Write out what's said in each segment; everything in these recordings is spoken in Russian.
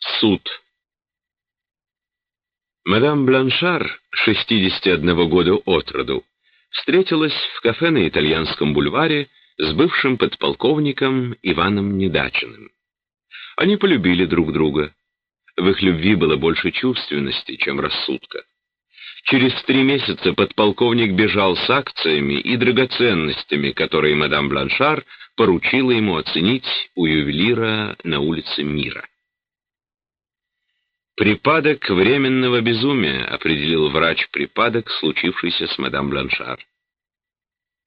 Суд. Мадам Бланшар, 61 года от роду, встретилась в кафе на итальянском бульваре с бывшим подполковником Иваном Недачиным. Они полюбили друг друга. В их любви было больше чувственности, чем рассудка. Через три месяца подполковник бежал с акциями и драгоценностями, которые мадам Бланшар поручила ему оценить у ювелира на улице Мира. Припадок временного безумия определил врач припадок, случившийся с мадам Бланшар.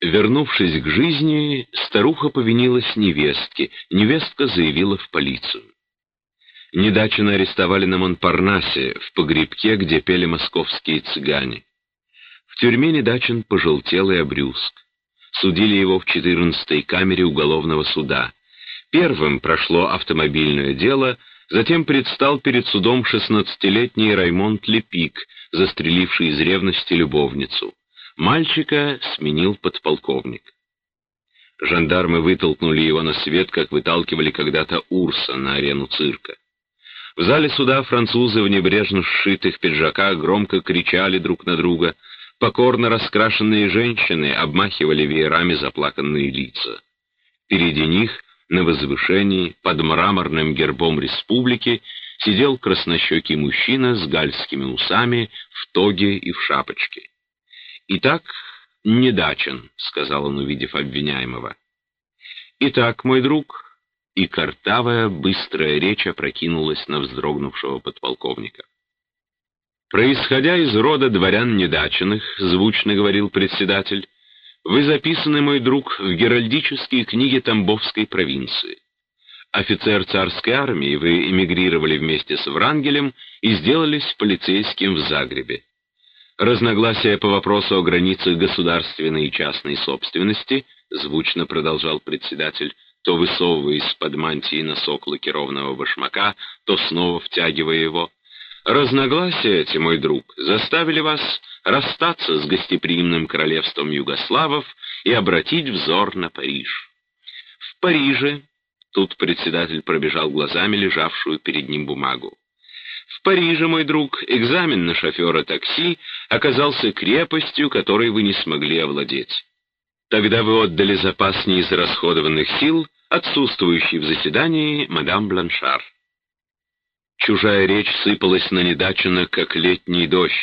Вернувшись к жизни, старуха повинилась невестке, невестка заявила в полицию. Недачина арестовали на Монпарнасе, в погребке, где пели московские цыгане. В тюрьме Недачин пожелтел и обрюзг. Судили его в 14-й камере уголовного суда. Первым прошло автомобильное дело — Затем предстал перед судом шестнадцатилетний Раймонд Лепик, застреливший из ревности любовницу. Мальчика сменил подполковник. Жандармы вытолкнули его на свет, как выталкивали когда-то Урса на арену цирка. В зале суда французы в небрежно сшитых пиджаках громко кричали друг на друга. Покорно раскрашенные женщины обмахивали веерами заплаканные лица. Впереди них на возвышении под мраморным гербом республики сидел краснощекий мужчина с гальскими усами, в тоге и в шапочке. «Итак, недачен», — сказал он, увидев обвиняемого. «Итак, мой друг...» И картавая, быстрая речь опрокинулась на вздрогнувшего подполковника. «Происходя из рода дворян недаченных, — звучно говорил председатель, вы записаны, мой друг, в геральдические книги Тамбовской провинции. Офицер царской армии, вы эмигрировали вместе с Врангелем и сделались полицейским в Загребе. Разногласия по вопросу о границах государственной и частной собственности, звучно продолжал председатель, то высовываясь из-под мантии носок лакированного башмака, то снова втягивая его. Разногласия эти, мой друг, заставили вас расстаться с гостеприимным королевством югославов и обратить взор на Париж. В Париже, тут председатель пробежал глазами лежавшую перед ним бумагу, в Париже, мой друг, экзамен на шофера такси оказался крепостью, которой вы не смогли овладеть. Тогда вы отдали запас неизрасходованных сил, отсутствующий в заседании мадам Бланшар. Чужая речь сыпалась на Недачина, как летний дождь.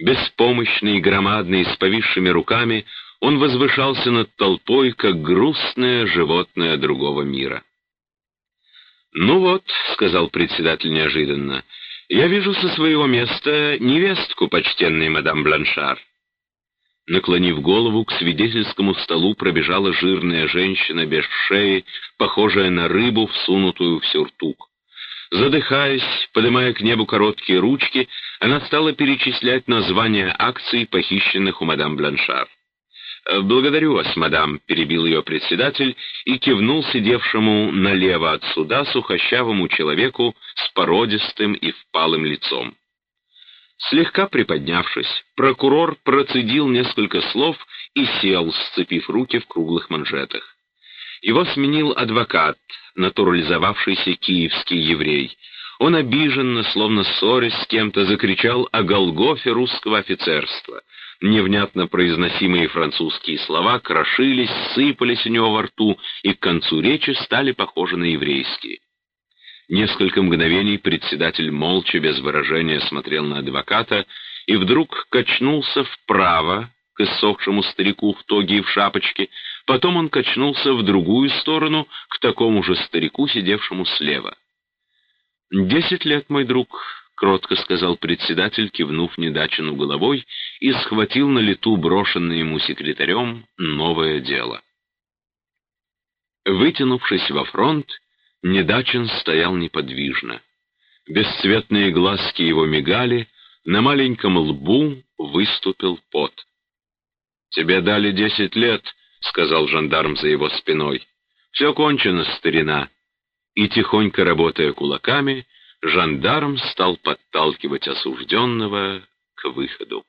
Беспомощный и громадный, с повисшими руками, он возвышался над толпой, как грустное животное другого мира. «Ну вот», — сказал председатель неожиданно, — «я вижу со своего места невестку, почтенной мадам Бланшар». Наклонив голову, к свидетельскому столу пробежала жирная женщина без шеи, похожая на рыбу, всунутую в сюртук. Задыхаясь, поднимая к небу короткие ручки, она стала перечислять названия акций, похищенных у мадам Бланшар. «Э, «Благодарю вас, мадам», — перебил ее председатель и кивнул сидевшему налево от суда сухощавому человеку с породистым и впалым лицом. Слегка приподнявшись, прокурор процедил несколько слов и сел, сцепив руки в круглых манжетах. Его сменил адвокат, натурализовавшийся киевский еврей. Он обиженно, словно ссорясь с кем-то, закричал о Голгофе русского офицерства. Невнятно произносимые французские слова крошились, сыпались у него во рту и к концу речи стали похожи на еврейские. Несколько мгновений председатель молча, без выражения, смотрел на адвоката и вдруг качнулся вправо, к иссохшему старику в тоге и в шапочке, потом он качнулся в другую сторону, к такому же старику, сидевшему слева. «Десять лет, мой друг», — кротко сказал председатель, кивнув недачину головой, и схватил на лету брошенное ему секретарем новое дело. Вытянувшись во фронт, Недачин стоял неподвижно. Бесцветные глазки его мигали, на маленьком лбу выступил пот. «Тебе дали десять лет», — сказал жандарм за его спиной. «Все кончено, старина». И, тихонько работая кулаками, жандарм стал подталкивать осужденного к выходу.